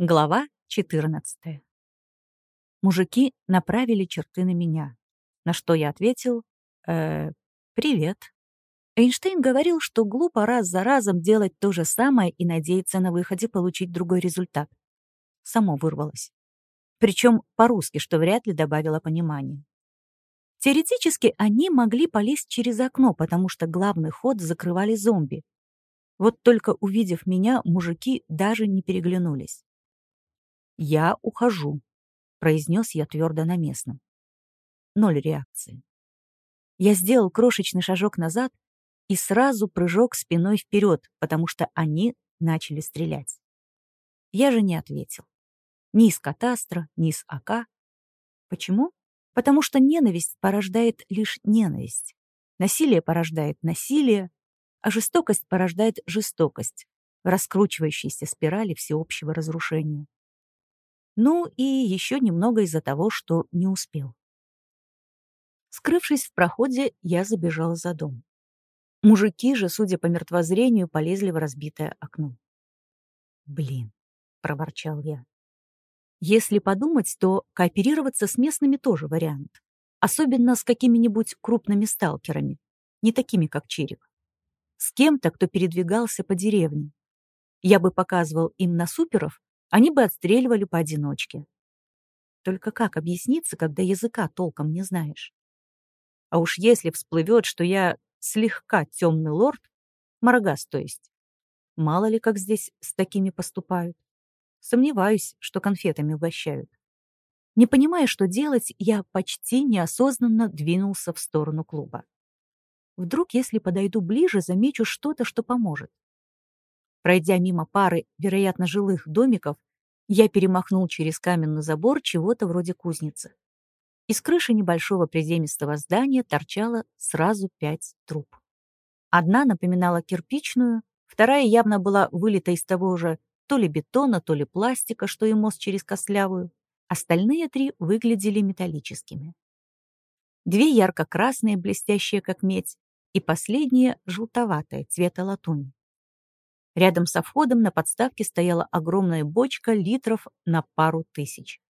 Глава 14. Мужики направили черты на меня, на что я ответил «Э, «Привет». Эйнштейн говорил, что глупо раз за разом делать то же самое и надеяться на выходе получить другой результат. Само вырвалось. Причем по-русски, что вряд ли добавило понимания. Теоретически они могли полезть через окно, потому что главный ход закрывали зомби. Вот только увидев меня, мужики даже не переглянулись. «Я ухожу», — произнес я твердо на местном. Ноль реакции. Я сделал крошечный шажок назад и сразу прыжок спиной вперед, потому что они начали стрелять. Я же не ответил. Ни из катастра, ни из АК. Почему? Потому что ненависть порождает лишь ненависть. Насилие порождает насилие, а жестокость порождает жестокость в раскручивающейся спирали всеобщего разрушения. Ну и еще немного из-за того, что не успел. Скрывшись в проходе, я забежал за дом. Мужики же, судя по мертвозрению, полезли в разбитое окно. «Блин», — проворчал я. Если подумать, то кооперироваться с местными тоже вариант. Особенно с какими-нибудь крупными сталкерами, не такими, как Черик. С кем-то, кто передвигался по деревне. Я бы показывал им на суперов, они бы отстреливали поодиночке. Только как объясниться, когда языка толком не знаешь? А уж если всплывет, что я слегка темный лорд, Маргас, то есть, мало ли как здесь с такими поступают. Сомневаюсь, что конфетами угощают. Не понимая, что делать, я почти неосознанно двинулся в сторону клуба. Вдруг, если подойду ближе, замечу что-то, что поможет. Пройдя мимо пары, вероятно, жилых домиков, я перемахнул через каменный забор чего-то вроде кузницы. Из крыши небольшого приземистого здания торчало сразу пять труб. Одна напоминала кирпичную, вторая явно была вылита из того же то ли бетона, то ли пластика, что и мост через костлявую. Остальные три выглядели металлическими. Две ярко-красные, блестящие как медь, и последняя желтоватая, цвета латуни. Рядом со входом на подставке стояла огромная бочка литров на пару тысяч.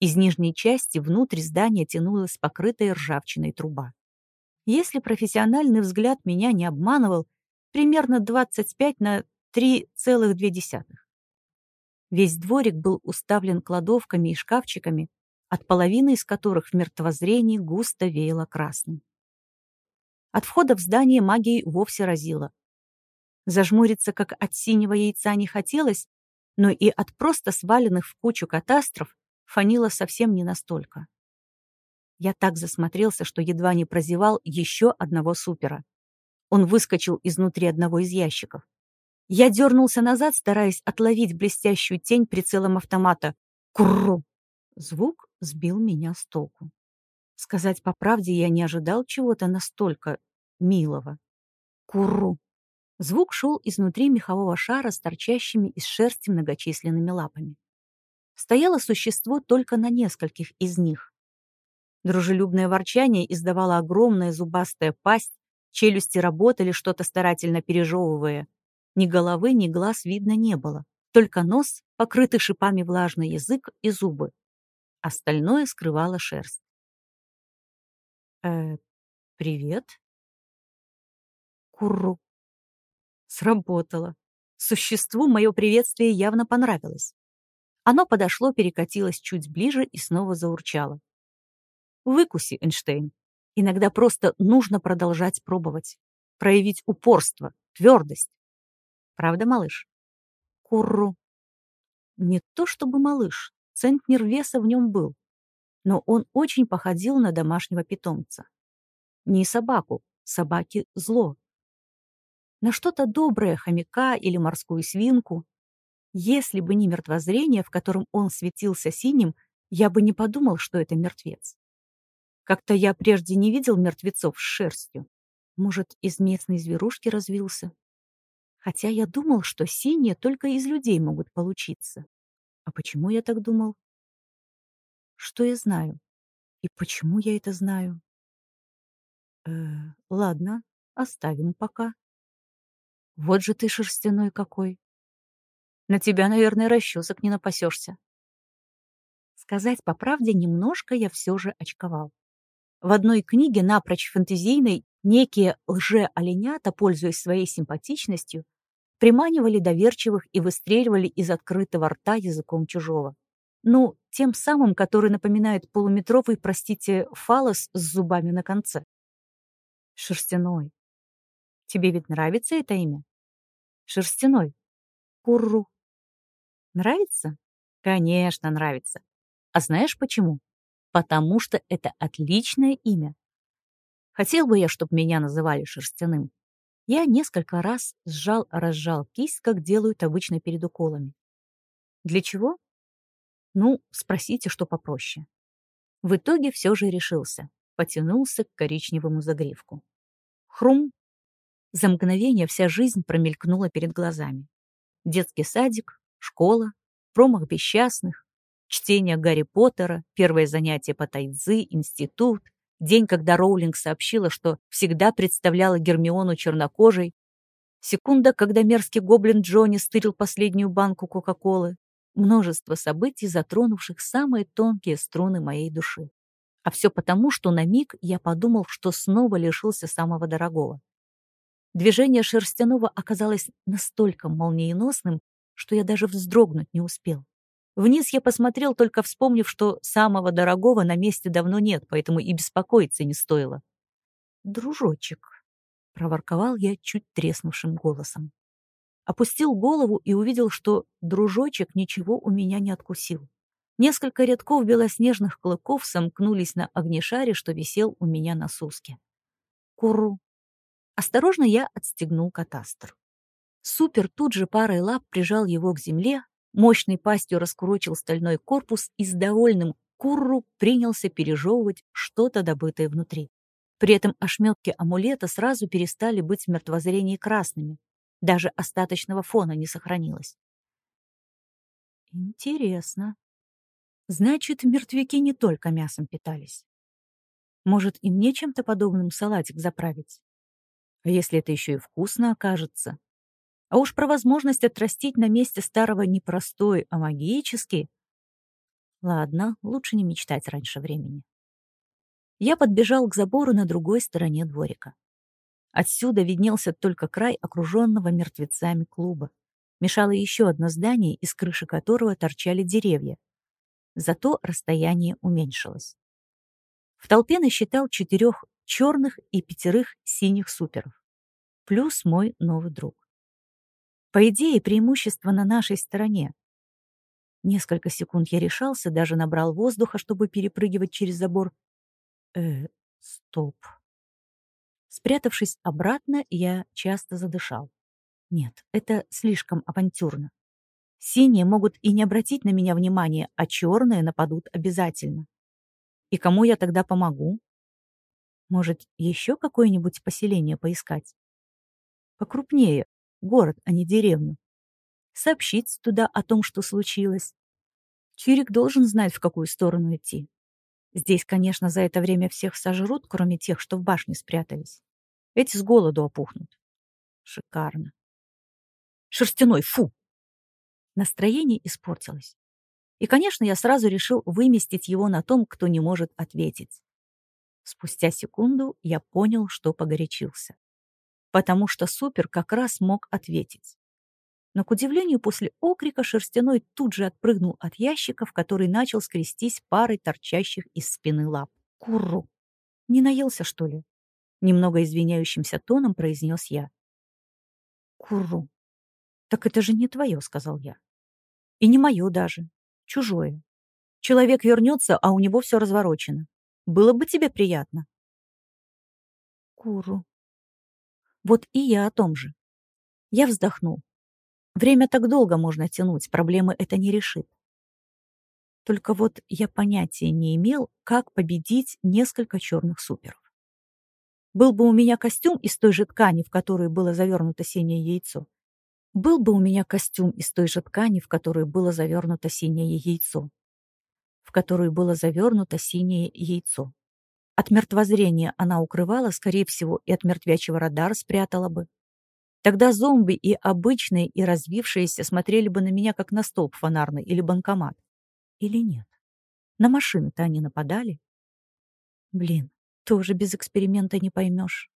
Из нижней части внутрь здания тянулась покрытая ржавчиной труба. Если профессиональный взгляд меня не обманывал, примерно 25 на 3,2. Весь дворик был уставлен кладовками и шкафчиками, от половины из которых в мертвозрении густо веяло красным. От входа в здание магией вовсе разило. Зажмуриться, как от синего яйца, не хотелось, но и от просто сваленных в кучу катастроф фанило совсем не настолько. Я так засмотрелся, что едва не прозевал еще одного супера. Он выскочил изнутри одного из ящиков. Я дернулся назад, стараясь отловить блестящую тень прицелом автомата. Курру! Звук сбил меня с толку. Сказать по правде, я не ожидал чего-то настолько милого. Курру! Звук шел изнутри мехового шара с торчащими из шерсти многочисленными лапами. Стояло существо только на нескольких из них. Дружелюбное ворчание издавала огромная зубастая пасть, челюсти работали, что-то старательно пережевывая. Ни головы, ни глаз видно не было, только нос, покрытый шипами влажный язык и зубы. Остальное скрывала шерсть. «Э, привет?» «Курру», Сработало. Существу мое приветствие явно понравилось. Оно подошло, перекатилось чуть ближе и снова заурчало. Выкуси, Эйнштейн. Иногда просто нужно продолжать пробовать. Проявить упорство, твердость. Правда, малыш? Курру. Не то чтобы малыш. Центнер веса в нем был. Но он очень походил на домашнего питомца. Не собаку. Собаки — зло на что-то доброе хомяка или морскую свинку. Если бы не мертвозрение, в котором он светился синим, я бы не подумал, что это мертвец. Как-то я прежде не видел мертвецов с шерстью. Может, из местной зверушки развился? Хотя я думал, что синие только из людей могут получиться. А почему я так думал? Что я знаю? И почему я это знаю? Э, ладно, оставим пока. Вот же ты шерстяной какой. На тебя, наверное, расчесок не напасешься. Сказать по правде, немножко я все же очковал. В одной книге, напрочь фэнтезийной, некие лже-оленята, пользуясь своей симпатичностью, приманивали доверчивых и выстреливали из открытого рта языком чужого. Ну, тем самым, который напоминает полуметровый, простите, фалос с зубами на конце. Шерстяной. Тебе ведь нравится это имя? Шерстяной. Курру. Нравится? Конечно, нравится. А знаешь почему? Потому что это отличное имя. Хотел бы я, чтобы меня называли Шерстяным. Я несколько раз сжал-разжал кисть, как делают обычно перед уколами. Для чего? Ну, спросите, что попроще. В итоге все же решился. Потянулся к коричневому загривку. Хрум. За мгновение вся жизнь промелькнула перед глазами. Детский садик, школа, промах бесчастных, чтение Гарри Поттера, первое занятие по тайцзи, институт, день, когда Роулинг сообщила, что всегда представляла Гермиону чернокожей, секунда, когда мерзкий гоблин Джонни стырил последнюю банку Кока-Колы, множество событий, затронувших самые тонкие струны моей души. А все потому, что на миг я подумал, что снова лишился самого дорогого. Движение Шерстяного оказалось настолько молниеносным, что я даже вздрогнуть не успел. Вниз я посмотрел, только вспомнив, что самого дорогого на месте давно нет, поэтому и беспокоиться не стоило. «Дружочек», — проворковал я чуть треснувшим голосом. Опустил голову и увидел, что дружочек ничего у меня не откусил. Несколько рядков белоснежных клыков сомкнулись на огнешаре, что висел у меня на суске. Куру. Осторожно я отстегнул катастр. Супер тут же парой лап прижал его к земле, мощной пастью раскурочил стальной корпус и с довольным курру принялся пережевывать что-то добытое внутри. При этом ошметки амулета сразу перестали быть в мертвозрении красными. Даже остаточного фона не сохранилось. Интересно. Значит, мертвяки не только мясом питались. Может, и мне чем-то подобным салатик заправить? А если это еще и вкусно окажется? А уж про возможность отрастить на месте старого не простой, а магический. Ладно, лучше не мечтать раньше времени. Я подбежал к забору на другой стороне дворика. Отсюда виднелся только край окруженного мертвецами клуба. Мешало еще одно здание, из крыши которого торчали деревья. Зато расстояние уменьшилось. В толпе насчитал четырех черных и пятерых синих суперов. Плюс мой новый друг. По идее, преимущество на нашей стороне. Несколько секунд я решался, даже набрал воздуха, чтобы перепрыгивать через забор. Э, стоп. Спрятавшись обратно, я часто задышал. Нет, это слишком авантюрно. Синие могут и не обратить на меня внимания, а черные нападут обязательно. И кому я тогда помогу? Может, еще какое-нибудь поселение поискать? Покрупнее, город, а не деревню. Сообщить туда о том, что случилось. Чирик должен знать, в какую сторону идти. Здесь, конечно, за это время всех сожрут, кроме тех, что в башне спрятались. Эти с голоду опухнут. Шикарно. Шерстяной, фу! Настроение испортилось. И, конечно, я сразу решил выместить его на том, кто не может ответить. Спустя секунду я понял, что погорячился. Потому что Супер как раз мог ответить. Но, к удивлению, после окрика Шерстяной тут же отпрыгнул от ящика, в который начал скрестись парой торчащих из спины лап. Курру! Не наелся, что ли? Немного извиняющимся тоном произнес я. Курру! Так это же не твое, сказал я. И не мое даже. Чужое. Человек вернется, а у него все разворочено. Было бы тебе приятно. Куру. Вот и я о том же. Я вздохнул. Время так долго можно тянуть, проблемы это не решит. Только вот я понятия не имел, как победить несколько черных суперов. Был бы у меня костюм из той же ткани, в которую было завернуто синее яйцо. Был бы у меня костюм из той же ткани, в которую было завернуто синее яйцо. В которую было завернуто синее яйцо. От мертвозрения она укрывала, скорее всего, и от мертвячего радара спрятала бы. Тогда зомби и обычные, и развившиеся смотрели бы на меня, как на столб фонарный или банкомат. Или нет? На машины-то они нападали. Блин, тоже без эксперимента не поймешь.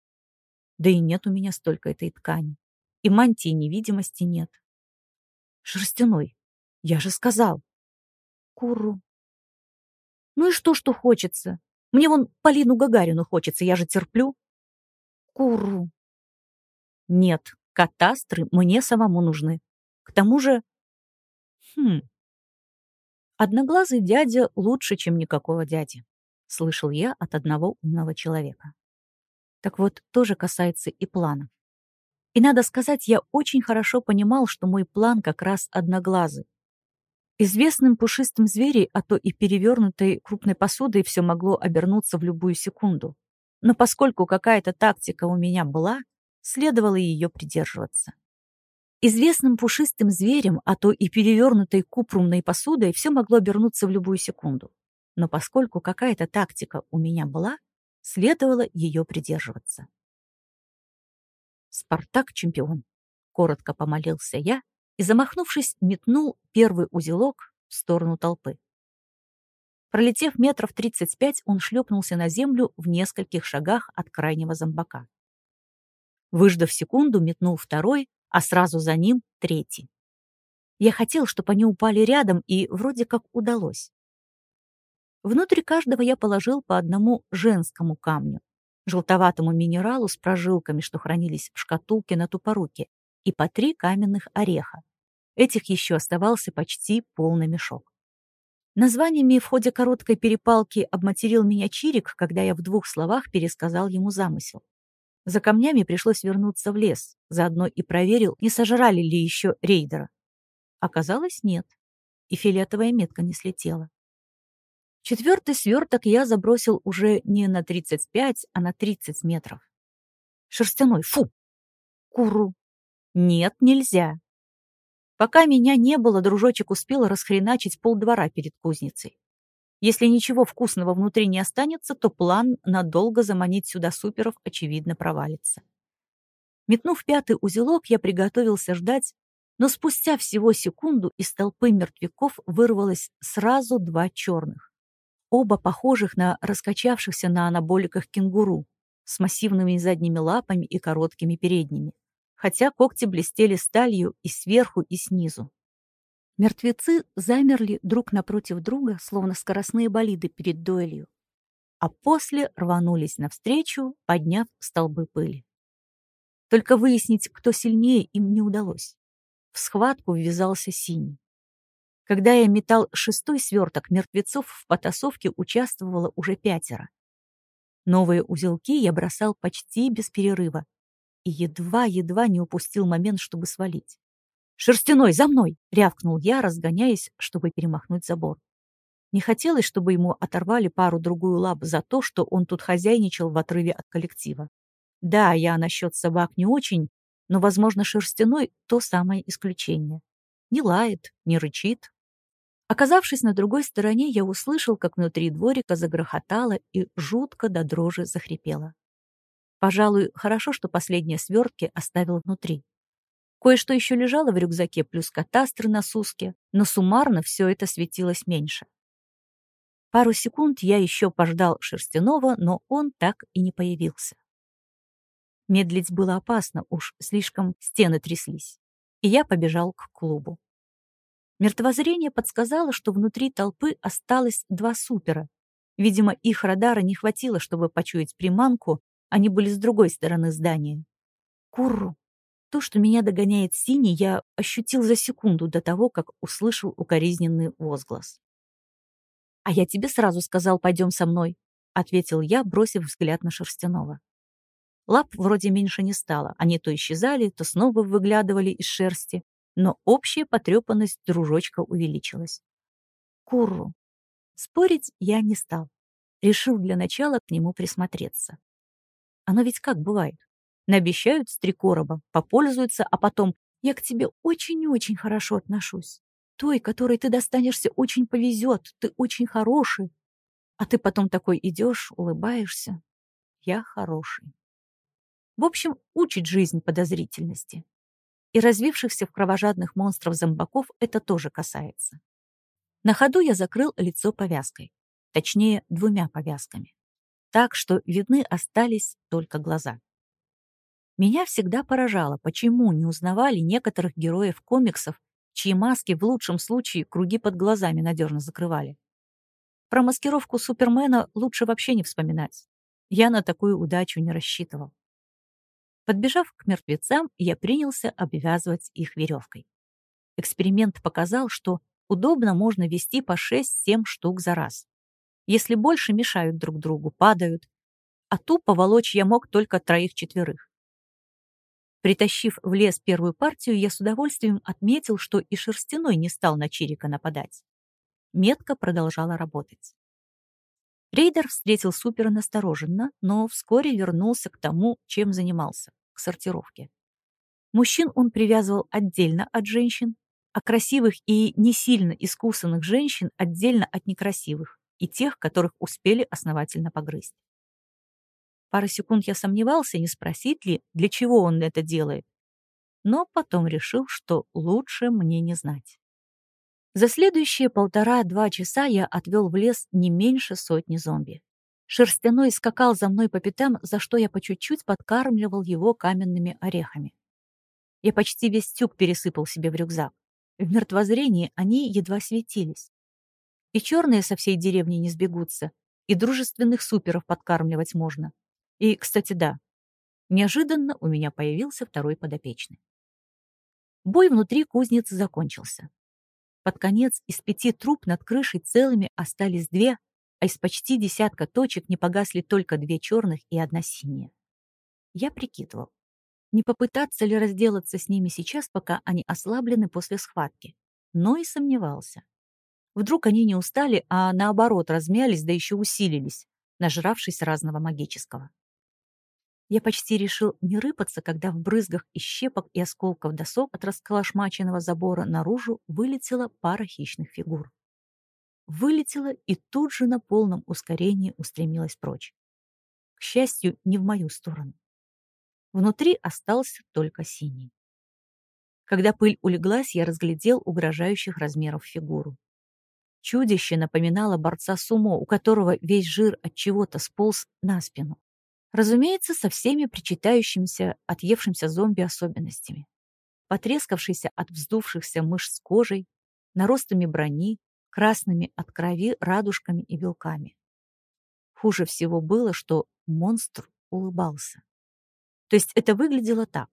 Да и нет у меня столько этой ткани. И мантии невидимости нет. Шерстяной. Я же сказал. Куру. Ну и что, что хочется? Мне вон Полину Гагарину хочется, я же терплю. Куру. Нет, катастры мне самому нужны. К тому же... Хм. Одноглазый дядя лучше, чем никакого дяди. Слышал я от одного умного человека. Так вот, тоже касается и планов. И надо сказать, я очень хорошо понимал, что мой план как раз одноглазый. Известным пушистым зверей, а то и перевернутой крупной посудой все могло обернуться в любую секунду. Но поскольку какая-то тактика у меня была, следовало ее придерживаться. Известным пушистым зверем, а то и перевернутой купрумной посудой все могло обернуться в любую секунду. Но поскольку какая-то тактика у меня была, следовало ее придерживаться. «Спартак чемпион», — коротко помолился я и, замахнувшись, метнул первый узелок в сторону толпы. Пролетев метров 35, он шлепнулся на землю в нескольких шагах от крайнего зомбака. Выждав секунду, метнул второй, а сразу за ним третий. Я хотел, чтобы они упали рядом, и вроде как удалось. Внутри каждого я положил по одному женскому камню, желтоватому минералу с прожилками, что хранились в шкатулке на тупоруке, и по три каменных ореха. Этих еще оставался почти полный мешок. Названиями в ходе короткой перепалки обматерил меня Чирик, когда я в двух словах пересказал ему замысел. За камнями пришлось вернуться в лес, заодно и проверил, не сожрали ли еще рейдера. Оказалось, нет, и фиолетовая метка не слетела. Четвертый сверток я забросил уже не на 35, а на 30 метров. Шерстяной, фу! Куру, нет, нельзя. Пока меня не было, дружочек успел расхреначить полдвора перед кузницей. Если ничего вкусного внутри не останется, то план надолго заманить сюда суперов, очевидно, провалится. Метнув пятый узелок, я приготовился ждать, но спустя всего секунду из толпы мертвяков вырвалось сразу два черных. Оба похожих на раскачавшихся на анаболиках кенгуру, с массивными задними лапами и короткими передними хотя когти блестели сталью и сверху, и снизу. Мертвецы замерли друг напротив друга, словно скоростные болиды перед дуэлью, а после рванулись навстречу, подняв столбы пыли. Только выяснить, кто сильнее, им не удалось. В схватку ввязался синий. Когда я метал шестой сверток, мертвецов в потасовке участвовало уже пятеро. Новые узелки я бросал почти без перерыва, и едва-едва не упустил момент, чтобы свалить. «Шерстяной, за мной!» — рявкнул я, разгоняясь, чтобы перемахнуть забор. Не хотелось, чтобы ему оторвали пару-другую лап за то, что он тут хозяйничал в отрыве от коллектива. Да, я насчет собак не очень, но, возможно, шерстяной — то самое исключение. Не лает, не рычит. Оказавшись на другой стороне, я услышал, как внутри дворика загрохотало и жутко до дрожи захрипело. Пожалуй, хорошо, что последние свертки оставил внутри. Кое-что еще лежало в рюкзаке, плюс катастры на суске, но суммарно все это светилось меньше. Пару секунд я еще пождал Шерстяного, но он так и не появился. Медлить было опасно, уж слишком стены тряслись, и я побежал к клубу. Мертвозрение подсказало, что внутри толпы осталось два супера. Видимо, их радара не хватило, чтобы почуять приманку, они были с другой стороны здания. Курру. То, что меня догоняет синий, я ощутил за секунду до того, как услышал укоризненный возглас. «А я тебе сразу сказал, пойдем со мной», — ответил я, бросив взгляд на Шерстяного. Лап вроде меньше не стало, они то исчезали, то снова выглядывали из шерсти, но общая потрепанность дружочка увеличилась. Курру. Спорить я не стал. Решил для начала к нему присмотреться. Оно ведь как бывает. Наобещают с три короба, попользуются, а потом «я к тебе очень-очень хорошо отношусь. Той, которой ты достанешься, очень повезет, ты очень хороший». А ты потом такой идешь, улыбаешься. Я хороший. В общем, учит жизнь подозрительности. И развившихся в кровожадных монстров зомбаков это тоже касается. На ходу я закрыл лицо повязкой. Точнее, двумя повязками. Так что видны остались только глаза. Меня всегда поражало, почему не узнавали некоторых героев комиксов, чьи маски в лучшем случае круги под глазами надежно закрывали. Про маскировку Супермена лучше вообще не вспоминать. Я на такую удачу не рассчитывал. Подбежав к мертвецам, я принялся обвязывать их веревкой. Эксперимент показал, что удобно можно вести по 6-7 штук за раз. Если больше мешают друг другу, падают, а тупо волочь я мог только троих-четверых. Притащив в лес первую партию, я с удовольствием отметил, что и шерстяной не стал на Чирика нападать. Метка продолжала работать. Рейдер встретил Супера настороженно, но вскоре вернулся к тому, чем занимался — к сортировке. Мужчин он привязывал отдельно от женщин, а красивых и не сильно искусанных женщин отдельно от некрасивых и тех, которых успели основательно погрызть. Пару секунд я сомневался, не спросить ли, для чего он это делает, но потом решил, что лучше мне не знать. За следующие полтора-два часа я отвел в лес не меньше сотни зомби. Шерстяной скакал за мной по пятам, за что я по чуть-чуть подкармливал его каменными орехами. Я почти весь тюк пересыпал себе в рюкзак. В мертвозрении они едва светились. И черные со всей деревни не сбегутся, и дружественных суперов подкармливать можно. И, кстати, да, неожиданно у меня появился второй подопечный. Бой внутри кузницы закончился. Под конец из пяти труб над крышей целыми остались две, а из почти десятка точек не погасли только две черных и одна синяя. Я прикидывал, не попытаться ли разделаться с ними сейчас, пока они ослаблены после схватки, но и сомневался. Вдруг они не устали, а наоборот размялись, да еще усилились, нажравшись разного магического. Я почти решил не рыпаться, когда в брызгах и щепок и осколков досок от расколошмаченного забора наружу вылетела пара хищных фигур. Вылетела и тут же на полном ускорении устремилась прочь. К счастью, не в мою сторону. Внутри остался только синий. Когда пыль улеглась, я разглядел угрожающих размеров фигуру. Чудище напоминало борца сумо, у которого весь жир от чего-то сполз на спину. Разумеется, со всеми причитающимися отъевшимся зомби особенностями. Потрескавшийся от вздувшихся мышц кожей, наростами брони, красными от крови радужками и белками. Хуже всего было, что монстр улыбался. То есть это выглядело так.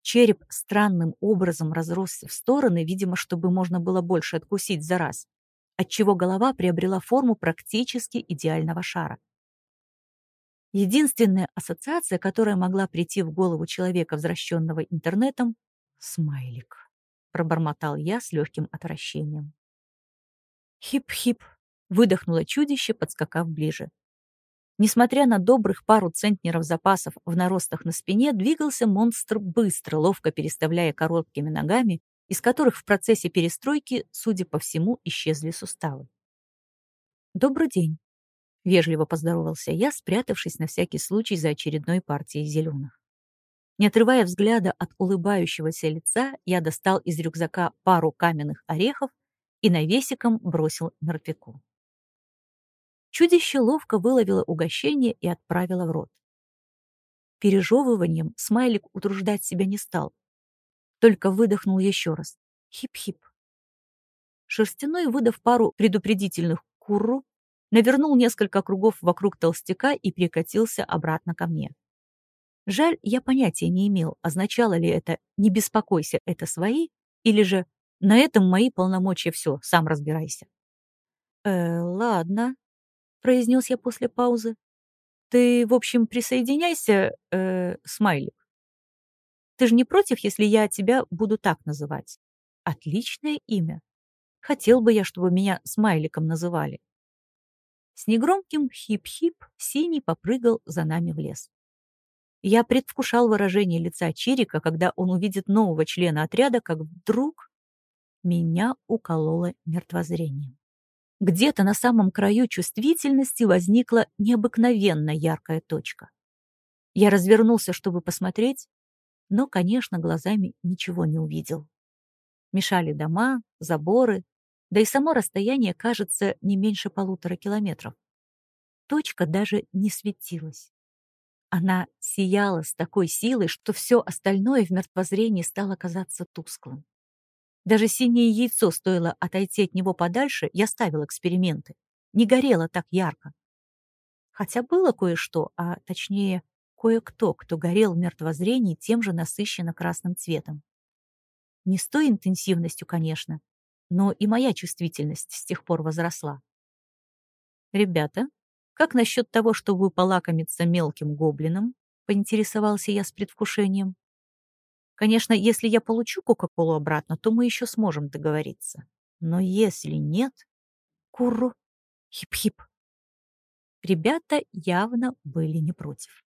Череп странным образом разросся в стороны, видимо, чтобы можно было больше откусить за раз, отчего голова приобрела форму практически идеального шара. Единственная ассоциация, которая могла прийти в голову человека, взращенного интернетом — смайлик. Пробормотал я с легким отвращением. Хип-хип, выдохнуло чудище, подскакав ближе. Несмотря на добрых пару центнеров запасов в наростах на спине, двигался монстр быстро, ловко переставляя короткими ногами, из которых в процессе перестройки, судя по всему, исчезли суставы. «Добрый день», Вежливо поздоровался я, спрятавшись на всякий случай за очередной партией зеленых. Не отрывая взгляда от улыбающегося лица, я достал из рюкзака пару каменных орехов и навесиком бросил мертвяку. Чудище ловко выловило угощение и отправило в рот. Пережевыванием смайлик утруждать себя не стал, только выдохнул еще раз. Хип-хип. Шерстяной, выдав пару предупредительных курру, навернул несколько кругов вокруг толстяка и перекатился обратно ко мне. Жаль, я понятия не имел, означало ли это «не беспокойся, это свои» или же «на этом мои полномочия все, сам разбирайся». «Э, ладно», — произнес я после паузы. «Ты, в общем, присоединяйся, э, смайлик. Ты же не против, если я тебя буду так называть? Отличное имя. Хотел бы я, чтобы меня смайликом называли. С негромким хип-хип Синий попрыгал за нами в лес. Я предвкушал выражение лица Чирика, когда он увидит нового члена отряда, как вдруг меня укололо мертвозрением. Где-то на самом краю чувствительности возникла необыкновенно яркая точка. Я развернулся, чтобы посмотреть, но, конечно, глазами ничего не увидел. Мешали дома, заборы, да и само расстояние кажется не меньше полутора километров. Точка даже не светилась. Она сияла с такой силой, что все остальное в мертвозрении стало казаться тусклым. Даже синее яйцо стоило отойти от него подальше, я ставил эксперименты. Не горело так ярко. Хотя было кое-что, а точнее, кое-кто, кто горел в мертвозрении тем же насыщенно красным цветом. Не с той интенсивностью, конечно, но и моя чувствительность с тех пор возросла. «Ребята, как насчет того, чтобы полакомиться мелким гоблином?» — поинтересовался я с предвкушением. «Конечно, если я получу Кока-Колу обратно, то мы еще сможем договориться. Но если нет...» «Курру! Хип-хип!» Ребята явно были не против.